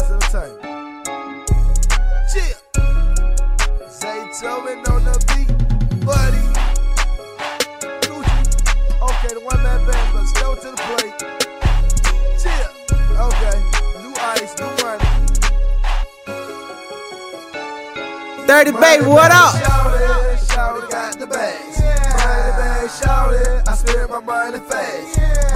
hours at a Zaytoven on the beat, buddy. Gucci. Okay, the one man band, but go to the plate. Yeah. Okay. New ice, new money. Dirty baby, what up? Got the. Yeah. Money bag, I spent my money fast. Yeah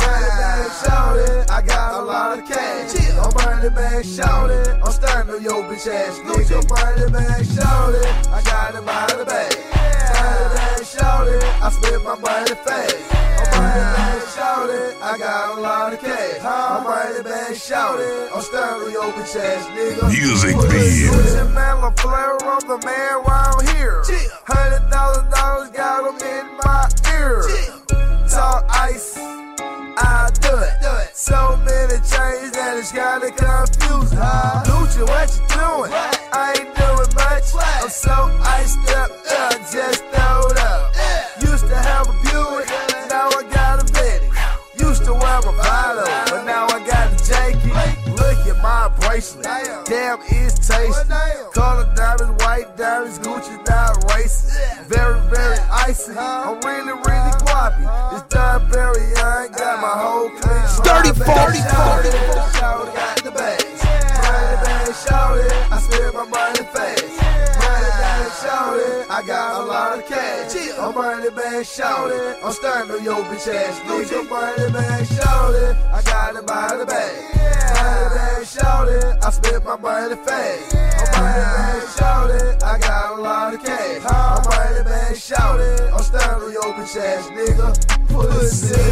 shout it, I got a lot of cash. On money bag, shout it, I'm starting to your bitch ass nigga. Money bag, shout it, I got it by the bag. Money bag, shout I spend my money fast. On money bag, shout it, I got a lot of cash. On money bag, shout it, I'm starting your bitch ass nigga. Music Put a biz. switch and man, flare on the man round here. Hundred thousand dollars got him in my ear. Chains that it's kinda confusing. Lucha, what you doing? I ain't doing much. I'm so iced up, uh, just throwed up. Used to have a Buick, now I got a Betty. Used to wear my Valo, but now I got a Jakey. Look at my bracelet, damn, it's tasty. Color diamonds, white diamonds, Gucci not racist. Very, very icy. I'm really, really guappy. It's done very young, got my whole clique. Dirty Shout 40, it, got the bags. Money bag, shout it, I spend my money fast. Money bag, shout it, I got a lot of cash. I'm money bag, shout it, I'm starting to your bitch ass nigga. Money bag, shout it, I got it by the bag. Money bag, shout it, I spend my money fast. I'm money bag, shout it, I got a lot of cash. I'm money bag, shout I'm starting to your bitch ass nigga. Pussy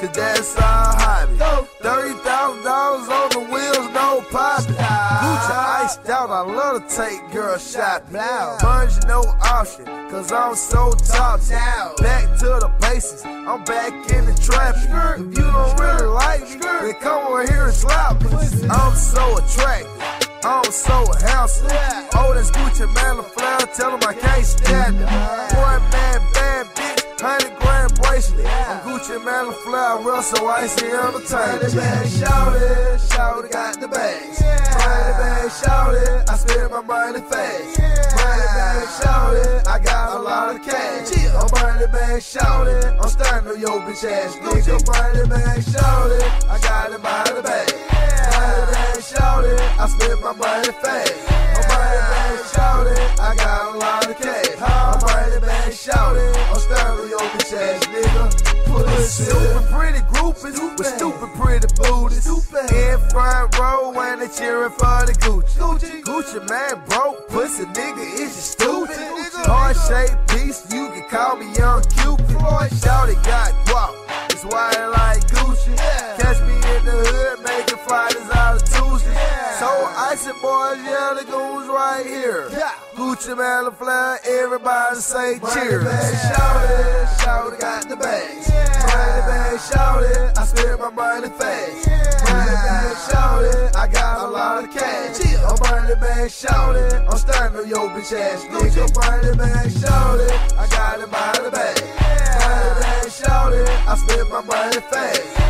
cause that's our hobby. $30,000 on the wheels, no poppin'. Gucci iced out, I love to take girl shopping. Bunch no option, cause I'm so top. Back to the basics, I'm back in the trap. If you don't really like me, then come over here and slap me. I'm so attractive. I'm so handsome. Oh, that's Gucci Mane, the flower. Tell him I can't stand it. One man, bad bitch, hundred grand bracelet. Gucci flower. Real so icy entertainment. bag, shout it, shout it, got the bags. Money bag, shout it, I spend my money fast. Money bag, shout it, I got a lot of cash. I'm money bag, shout it, I'm starting to your bitch ass nigga. Money bag, shout it, I got it by the bag. Money bag, shout it, I spend my money fast. I'm Super pretty groupies with stupid pretty booties. In front row and they cheering for the Gucci. Gucci, Gucci Mane broke pussy nigga is you stupid. Heart shaped piece, you can call me young Cupid. Shouty got guap, that's why I like Gucci. Catch me in the hood making Fridays out of Tuesdays. So icy boys, yeah, the goons right here. Gucci Mane, the flair, everybody say cheers. Shout it, shout it, got the bags. Money bag, shout it, I spend my money fast. Money bag, shout it, I got a lot of cash. I'm money oh, bag, shout it, I'm starting to your bitch ass nigga. Money bag, shout it, I got it by the bag. Money bag, shout it, I spend my money fast.